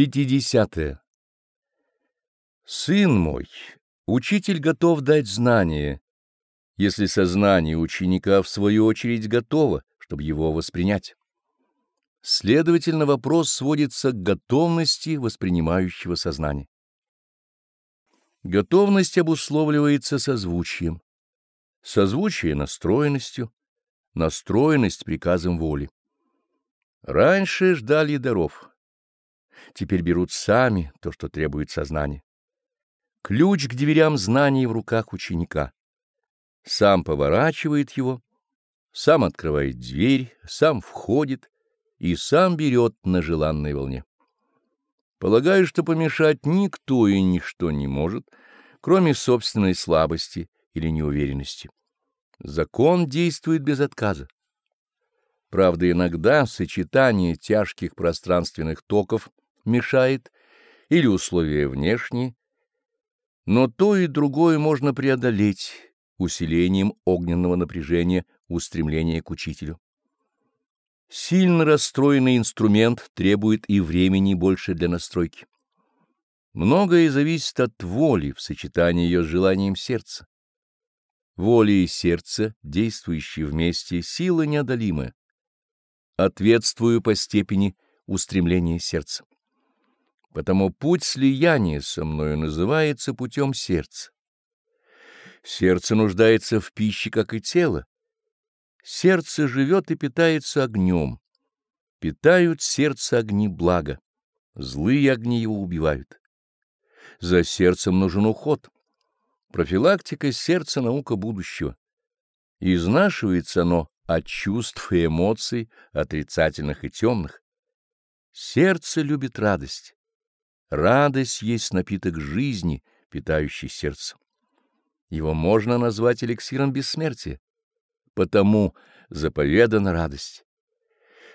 Пятидесятое. Сын мой, учитель готов дать знание, если сознание ученика в свою очередь готово, чтобы его воспринять. Следовательно, вопрос сводится к готовности воспринимающего сознания. Готовность обусловливается созвучием, созвучие — настроенностью, настроенность — приказом воли. Раньше ждали даров теперь берут сами то, что требует сознания. Ключ к дверям знаний в руках ученика. Сам поворачивает его, сам открывает дверь, сам входит и сам берет на желанной волне. Полагаю, что помешать никто и ничто не может, кроме собственной слабости или неуверенности. Закон действует без отказа. Правда, иногда сочетание тяжких пространственных токов мешает, или условия внешние, но то и другое можно преодолеть усилением огненного напряжения устремления к учителю. Сильно расстроенный инструмент требует и времени больше для настройки. Многое зависит от воли в сочетании ее с желанием сердца. Воля и сердце, действующие вместе, сила неодолимая. Ответствую по степени устремления сердца. Потому путь слияния со мною называется путем сердца. Сердце нуждается в пище, как и тело. Сердце живет и питается огнем. Питают сердце огни блага. Злые огни его убивают. За сердцем нужен уход. Профилактика сердца — наука будущего. Изнашивается оно от чувств и эмоций, отрицательных и темных. Сердце любит радость. Радость есть напиток жизни, питающий сердце. Его можно назвать эликсиром бессмертия, потому заповедана радость.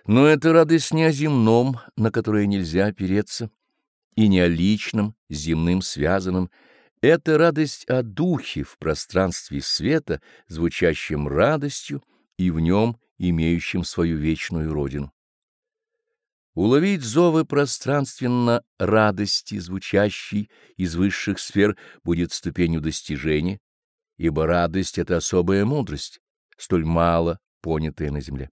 Но эта радость не о земном, на которое нельзя опереться, и не о личном, земным связанном. Это радость о духе в пространстве света, звучащем радостью и в нем имеющем свою вечную родину. Уловить зовы пространственно радости, звучащей из высших сфер, будет ступенью достижения, ибо радость — это особая мудрость, столь мало понятая на земле.